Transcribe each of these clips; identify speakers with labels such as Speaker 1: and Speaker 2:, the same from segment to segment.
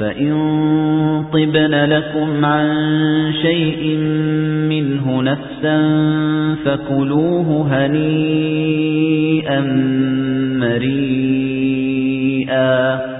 Speaker 1: فَإِن طِبْنَ لَكُمْ عَن شَيْءٍ مِّنْهُ نَفْسًا فَكُلُوهُ هَنِيئًا مَّرِيئًا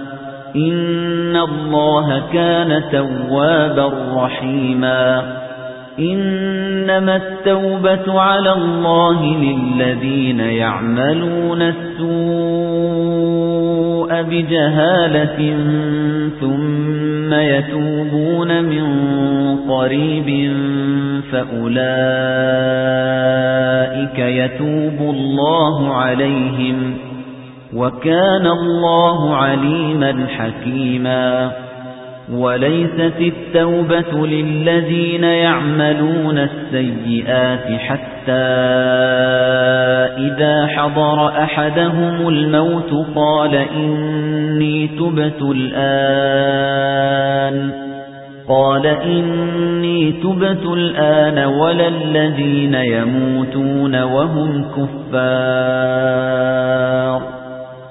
Speaker 1: إِنَّ اللَّهَ كَانَ تَوَّابًا رَّحِيمًا إِنَّمَا التَّوْبَةُ عَلَى اللَّهِ لِلَّذِينَ يَعْمَلُونَ السُّوءَ بِجَهَالَةٍ ثُمَّ يَتُوبُونَ مِن قَرِيبٍ فَأُولَئِكَ يَتُوبُ اللَّهُ عَلَيْهِمْ وَكَانَ اللَّهُ عَلِيمًا حَكِيمًا وَلَيْسَتِ التَّوْبَةُ لِلَّذِينَ يَعْمَلُونَ السَّيِّئَاتِ حَتَّى إِذَا حَضَرَ أَحَدَهُمُ الْمَوْتُ قَالَ إِنِّي تُبْتُ الْآنَ قَالَ إِنِّي تُبْتُ الْآنَ وَلَا الَّذِينَ يَمُوتُونَ وَهُمْ كُفَّارٌ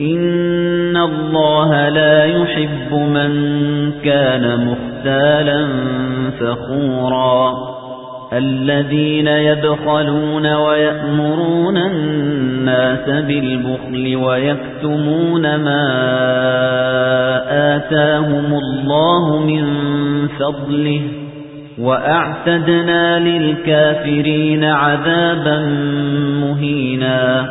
Speaker 1: إِنَّ اللَّهَ لَا يُحِبُّ مَن كَانَ مُخْتَالًا فَخُورًا الَّذِينَ يَبْخَلُونَ وَيَأْمُرُونَ النَّاسَ بِالْبُخْلِ وَيَكْتُمُونَ مَا آتَاهُمُ اللَّهُ مِن فَضْلِهِ وَأَعْتَدْنَا لِلْكَافِرِينَ عَذَابًا مُهِينًا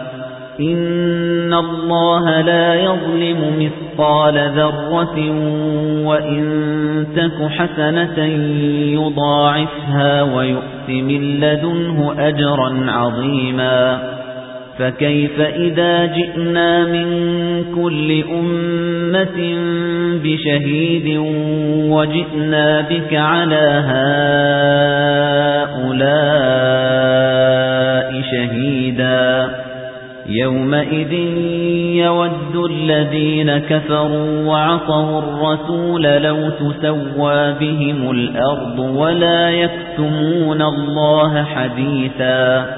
Speaker 1: إِنَّ اللَّهَ لَا يَظْلِمُ مِثْقَالَ ذَرَّةٍ وَإِن تَكُ حَسَنَةً يُضَاعِفْهَا وَيُؤْتِ مِن لَّدُنْهُ أَجْرًا عَظِيمًا فَكَيْفَ إِذَا جِئْنَا مِن كُلِّ أُمَّةٍ بِشَهِيدٍ وَجِئْنَا بِكَ عَلَى هَٰؤُلَاءِ شَهِيدًا يَوْمَئِذٍ يَوَدُّ الَّذِينَ كَفَرُوا وَعَصَوُا الرَّسُولَ لَوْ تُسَوَّى بِهِمُ الْأَرْضُ وَلَا يَكْتُمُونَ اللَّهَ حَدِيثًا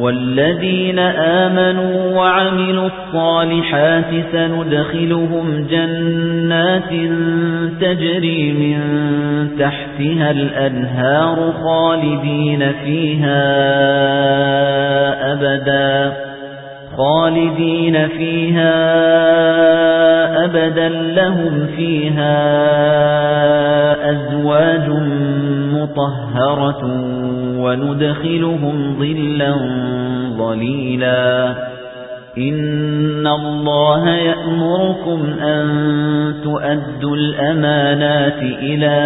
Speaker 1: والذين آمنوا وعملوا الصالحات سندخلهم جنات تجري من تحتها الأنهار خالدين فيها أبدا خالدين فيها أبدا لهم فيها أزواج مُطَهَّرَةٌ وَنُدْخِلُهُمْ ظِلًّا ظَلِيلًا إِنَّ اللَّهَ يَأْمُرُكُمْ أَن تُؤَدُّوا الْأَمَانَاتِ إِلَى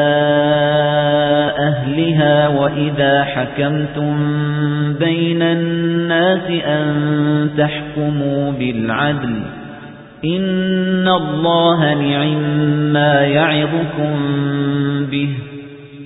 Speaker 1: أَهْلِهَا وَإِذَا حَكَمْتُم بَيْنَ النَّاسِ أَن تَحْكُمُوا بِالْعَدْلِ إِنَّ اللَّهَ ما يَعِظُكُم بِهِ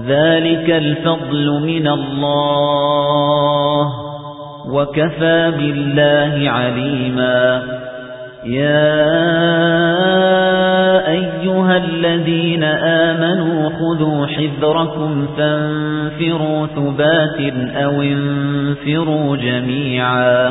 Speaker 1: ذَلِكَ الْفَضْلُ مِنَ اللَّهِ وَكَفَى بِاللَّهِ عَلِيمًا يَا أَيُّهَا الَّذِينَ آمَنُوا خُذُوا حِذْرَكُمْ فَانفِرُوا ثُبَاتٍ أَوْ انفِرُوا جَمِيعًا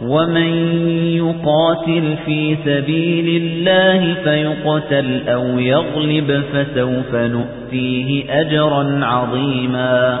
Speaker 1: وَمَن يُقَاتِلْ فِي سَبِيلِ اللَّهِ فَيُقْتَلْ أَوْ يَغْلِبْ فَسَوْفَ نُؤْتِيهِ أَجْرًا عَظِيمًا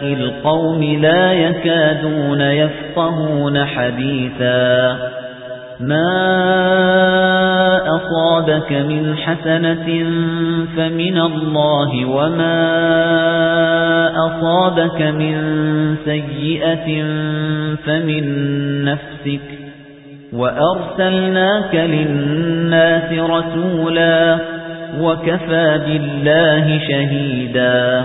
Speaker 1: أَخْلَاقِ الْقَوْمِ لَا يَكَادُونَ يَفْقَهُونَ حَدِيثًا مَا أَصَابَكَ مِنْ حَسَنَةٍ فَمِنَ اللَّهِ وَمَا أَصَابَكَ مِنْ سَيِّئَةٍ فَمِنْ نَفْسِكَ وَأَرْسَلْنَاكَ لِلنَّاسِ رَسُولًا وَكَفَى بِاللَّهِ شَهِيدًا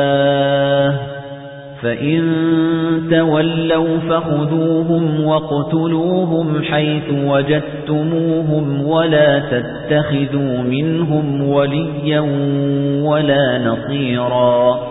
Speaker 1: فَإِن تَوَلَّوْا فَخُذُوهُمْ وَاقْتُلُوهُمْ حَيْثُ وَجَدتُّمُوهُمْ وَلَا تَتَّخِذُوا مِنْهُمْ وَلِيًّا وَلَا نَصِيرًا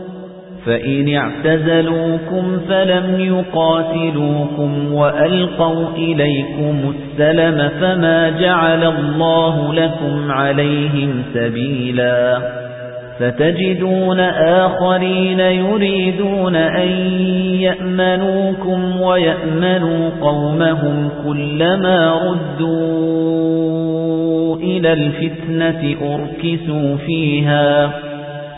Speaker 1: فإن اعتزلوكم فلم يقاتلوكم وألقوا إليكم السلم فما جعل الله لكم عليهم سبيلا فتجدون آخرين يريدون أن يأمنوكم ويأمنوا قومهم كلما ردوا إلى الفتنة أركسوا فيها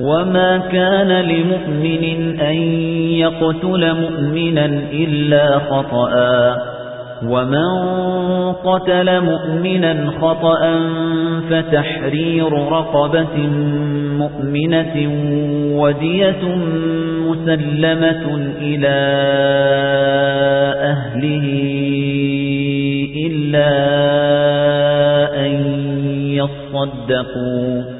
Speaker 1: وما كان لمؤمن أن يقتل مؤمنا إلا خطأا ومن قتل مؤمنا خطأا فتحرير رقبة مؤمنة ودية مسلمة إلى أهله إلا أن يصدقوا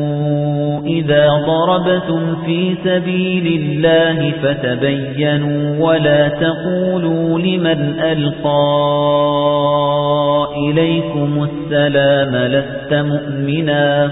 Speaker 1: إِذَا ضَرَبْتُمْ فِي سَبِيلِ اللَّهِ فَتَبَيَّنُوا وَلَا تَقُولُوا لِمَنْ أَلْقَى إِلَيْكُمُ السَّلَامَ لَسْتَ مُؤْمِنًا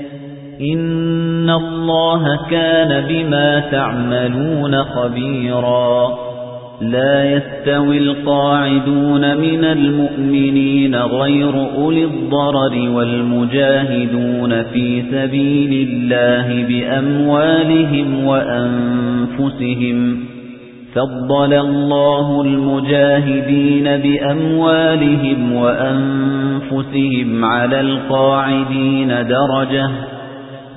Speaker 1: إِنَّ اللَّهَ كَانَ بِمَا تَعْمَلُونَ خَبِيرًا لا يستوي القاعدون من المؤمنين غير أولي الضرر والمجاهدون في سبيل الله بأموالهم وأنفسهم فضل الله المجاهدين بأموالهم وأنفسهم على القاعدين درجةً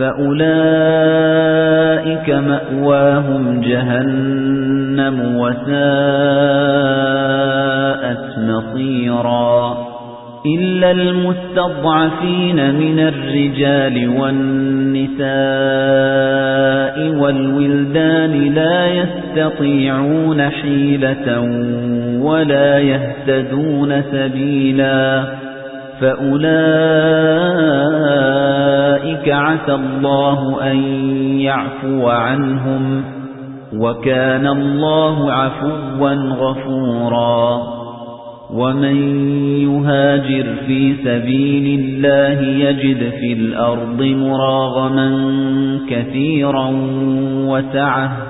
Speaker 1: فَأُولَئِكَ مَأْوَاهُمْ جَهَنَّمُ وَسَاءَتْ مَصِيرًا إِلَّا الْمُسْتَضْعَفِينَ مِنَ الرِّجَالِ وَالنِّسَاءِ وَالْوِلْدَانِ لَا يَسْتَطِيعُونَ حِيلَةً وَلَا يَهْتَدُونَ سَبِيلًا فأولئك عسى الله أن يعفو عنهم وكان الله عفوا غفورا ومن يهاجر في سبيل الله يجد في الأرض مراغما كثيرا وسعه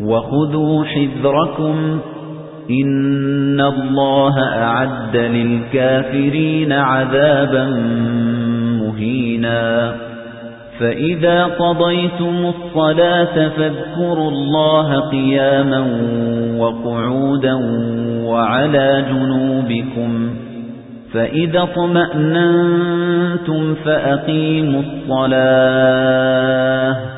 Speaker 1: وَخُذُوا حِذْرَكُمْ إِنَّ اللَّهَ أَعَدَّ لِلْكَافِرِينَ عَذَابًا مُهِينًا فَإِذَا قَضَيْتُمُ الصَّلَاةَ فَاذْكُرُوا اللَّهَ قِيَامًا وَقُعُودًا وَعَلَى جُنُوبِكُمْ فَإِذَا طمأننتم فَأَقِيمُوا الصَّلَاةَ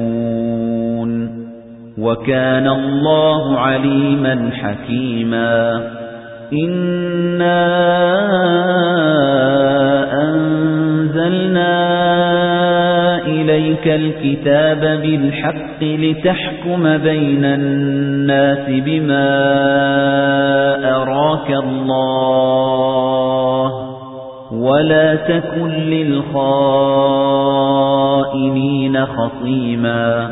Speaker 1: وَكَانَ اللَّهُ عَلِيمًا حَكِيمًا إِنَّا أَنزَلْنَا إِلَيْكَ الْكِتَابَ بِالْحَقِّ لِتَحْكُمَ بَيْنَ النَّاسِ بِمَا أَرَاكَ اللَّهُ وَلَا تَكُن لِّلْخَائِنِينَ خَصِيمًا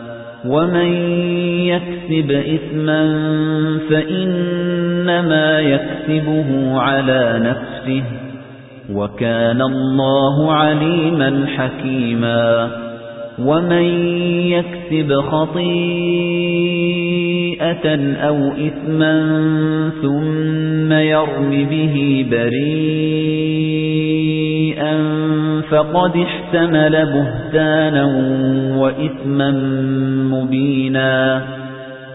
Speaker 1: وَمَن يَكْسِبْ إِثْمًا فَإِنَّمَا يَكْسِبُهُ عَلَى نَفْسِهِ وَكَانَ اللَّهُ عَلِيمًا حَكِيمًا وَمَن يَكْسِبْ
Speaker 2: خَطِيئَةً
Speaker 1: خطيئة أو إثما ثم يرم به بريئا فقد احتمل بهتانا وإثما مبيناً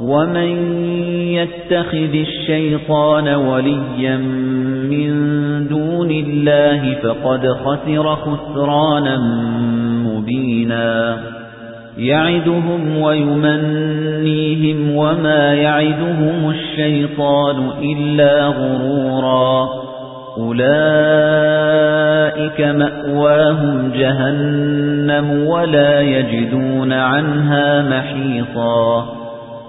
Speaker 1: وَمَن يَتَّخِذِ الشَّيْطَانَ وَلِيًّا مِّن دُونِ اللَّهِ فَقَدْ خَسِرَ خُسْرَانًا مُّبِينًا يَعِدُهُمْ وَيُمَنِّيهِمْ وَمَا يَعِدُهُمُ الشَّيْطَانُ إِلَّا غُرُورًا أُولَئِكَ مَأْوَاهُمْ جَهَنَّمُ وَلَا يَجِدُونَ عَنْهَا مَحِيصًا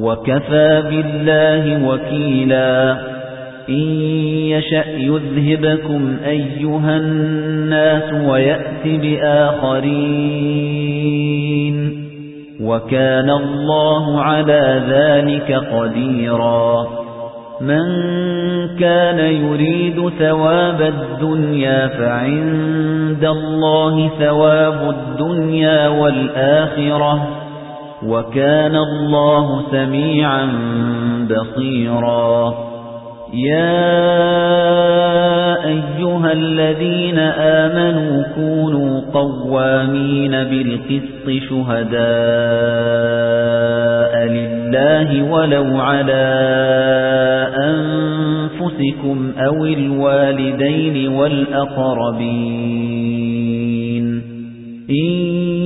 Speaker 1: وَكَفَى بِاللَّهِ وَكِيلًا إِن يَشَأْ يُذْهِبْكُمْ أَيُّهَا النَّاسُ وَيَأْتِ بِآخَرِينَ وَكَانَ اللَّهُ عَلَى ذَلِكَ قَدِيرًا مَنْ كَانَ يُرِيدُ ثَوَابَ الدُّنْيَا فَعِندَ اللَّهِ ثَوَابُ الدُّنْيَا وَالْآخِرَةِ وَكَانَ اللَّهُ سَمِيعًا بَصِيرًا يَا أَيُّهَا الَّذِينَ آمَنُوا كُونُوا قَوَّامِينَ بِالْقِسْطِ شُهَدَاءَ لِلَّهِ وَلَوْ عَلَى أَنفُسِكُمْ أَوِ الْوَالِدَيْنِ وَالْأَقْرَبِينَ إِن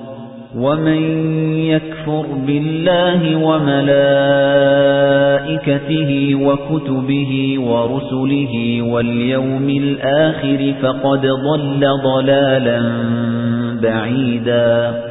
Speaker 1: وَمَن يَكْفُرْ بِاللَّهِ وَمَلَائِكَتِهِ وَكُتُبِهِ وَرُسُلِهِ وَالْيَوْمِ الْآخِرِ فَقَدْ ضَلَّ ضَلَالًا بَعِيدًا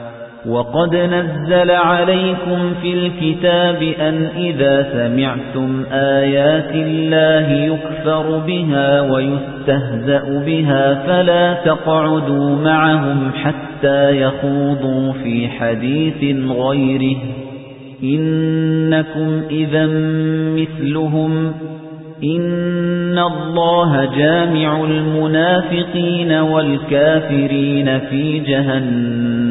Speaker 1: وَقَدْ نَزَّلَ عَلَيْكُمْ فِي الْكِتَابِ أَنْ إِذَا سَمِعْتُمْ آيَاتِ اللَّهِ يُكْفَرُ بِهَا وَيُسْتَهْزَأُ بِهَا فَلَا تَقْعُدُوا مَعَهُمْ حَتَّى يَخُوضُوا فِي حَدِيثٍ غَيْرِهِ إِنَّكُمْ إِذًا مِثْلُهُمْ إِنَّ اللَّهَ جَامِعُ الْمُنَافِقِينَ وَالْكَافِرِينَ فِي جَهَنَّمَ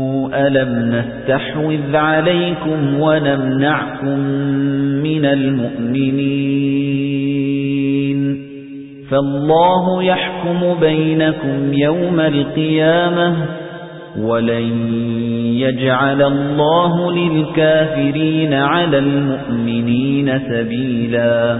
Speaker 1: أَلَمْ نَسْتَحْوِذْ عَلَيْكُمْ وَنَمْنَعْكُمْ مِنَ الْمُؤْمِنِينَ فَاللَّهُ يَحْكُمُ بَيْنَكُمْ يَوْمَ الْقِيَامَةِ وَلَن يَجْعَلَ اللَّهُ لِلْكَافِرِينَ عَلَى الْمُؤْمِنِينَ سَبِيلًا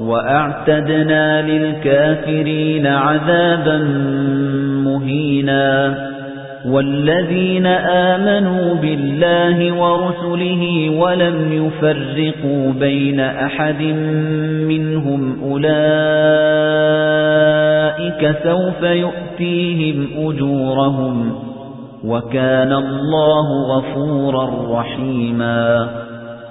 Speaker 1: وَأَعْتَدْنَا لِلْكَافِرِينَ عَذَابًا مُهِينًا وَالَّذِينَ آمَنُوا بِاللَّهِ وَرُسُلِهِ وَلَمْ يُفَرِّقُوا بَيْنَ أَحَدٍ مِنْهُمْ أُولَئِكَ سَوْفَ يُؤْتِيهِمْ أُجُورَهُمْ وَكَانَ اللَّهُ غَفُورًا رَحِيمًا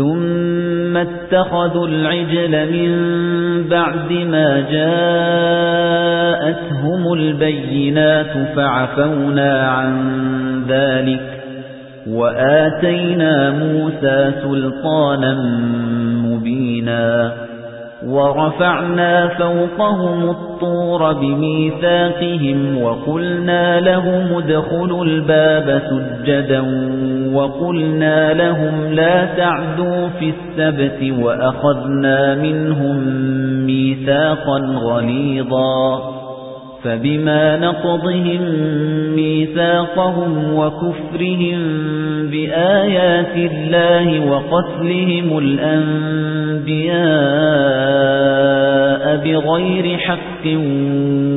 Speaker 1: ثُمَّ اتَّخَذُوا الْعِجْلَ مِنْ بَعْدِ مَا جَاءَتْهُمُ الْبَيِّنَاتُ فَعَفَوْنَا عَنْ ذَلِكَ وَآتَيْنَا مُوسَى سُلْطَانًا مُبِينًا وَرَفَعْنَا فَوْقَهُمُ الطُّورَ بِمِيثَاقِهِمْ وَقُلْنَا لَهُمُ ادْخُلُوا الْبَابَ سُجَّدًا وَقُلْنَا لَهُمْ لَا تَعْدُوا فِي السَّبْتِ وَأَخَذْنَا مِنْهُمْ مِيثَاقًا غَلِيظًا فَبِمَا نَقْضِهِمْ مِيثَاقَهُمْ وَكُفْرِهِمْ بِآيَاتِ اللَّهِ وَقَتْلِهِمُ الْأَنبِيَاءَ بِغَيْرِ حَقٍّ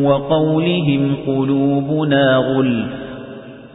Speaker 1: وَقَوْلِهِمْ قُلُوبُنَا غُلْفٌ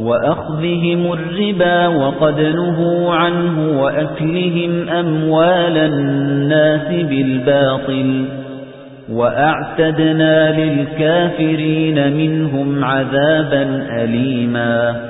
Speaker 1: وَأَخْذِهِمُ الرِّبَا وَقَدْ نُهُوا عَنْهُ وَأَكْلِهِمْ أَمْوَالَ النَّاسِ بِالْبَاطِلِ وَأَعْتَدْنَا لِلْكَافِرِينَ مِنْهُمْ عَذَابًا أَلِيمًا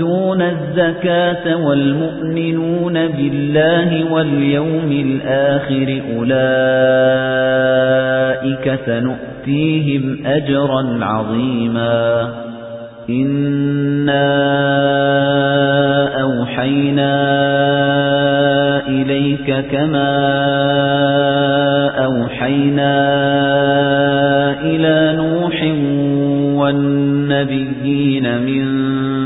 Speaker 1: يؤتون الزَّكَاةَ وَالْمُؤْمِنُونَ بِاللَّهِ وَالْيَوْمِ الْآخِرِ أُولَئِكَ سَنُؤْتِيهِمْ أَجْرًا عَظِيمًا إِنَّا أَوْحَيْنَا إِلَيْكَ كَمَا أَوْحَيْنَا إِلَى نُوحٍ وَالنَّبِيِّينَ مِن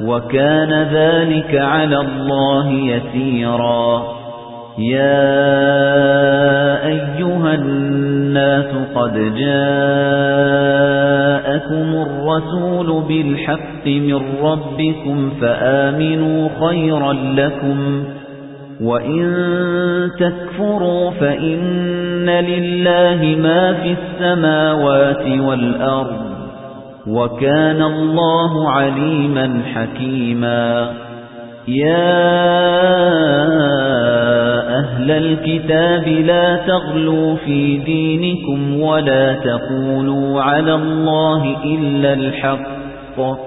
Speaker 1: وَكَانَ ذَلِكَ عَلَى اللَّهِ يَسِيرًا يَا أَيُّهَا النَّاسُ قَدْ جَاءَكُمُ الرَّسُولُ بِالْحَقِّ مِنْ رَبِّكُمْ فَآمِنُوا خَيْرًا لَكُمْ وَإِن تَكْفُرُوا فَإِنَّ لِلَّهِ مَا فِي السَّمَاوَاتِ وَالْأَرْضِ وَكَانَ اللَّهُ عَلِيمًا حَكِيمًا يَا أَهْلَ الْكِتَابِ لَا تَغْلُوا فِي دِينِكُمْ وَلَا تَقُولُوا عَلَى اللَّهِ إِلَّا الْحَقَّ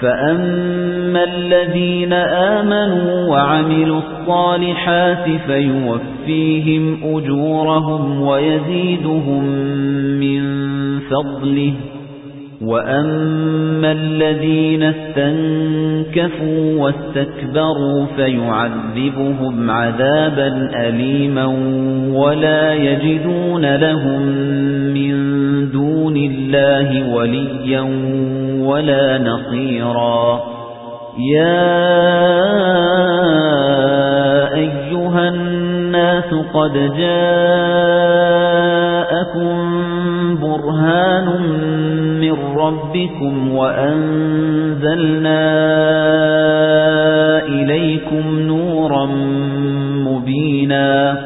Speaker 1: فَأَمَّا الَّذِينَ آمَنُوا وَعَمِلُوا الصَّالِحَاتِ فَيُوَفِّيهِمْ أُجُورَهُمْ وَيَزِيدُهُم مِّن فَضْلِهِ وَأَمَّا الَّذِينَ اسْتَنكَفُوا وَاسْتَكْبَرُوا فَيُعَذِّبُهُمْ عَذَابًا أَلِيمًا وَلَا يَجِدُونَ لَهُم مِّن دُونِ اللَّهِ وَلِيًّا ولا نصيرا يا أيها الناس قد جاءكم برهان من ربكم وأنزلنا إليكم نورا مبيناً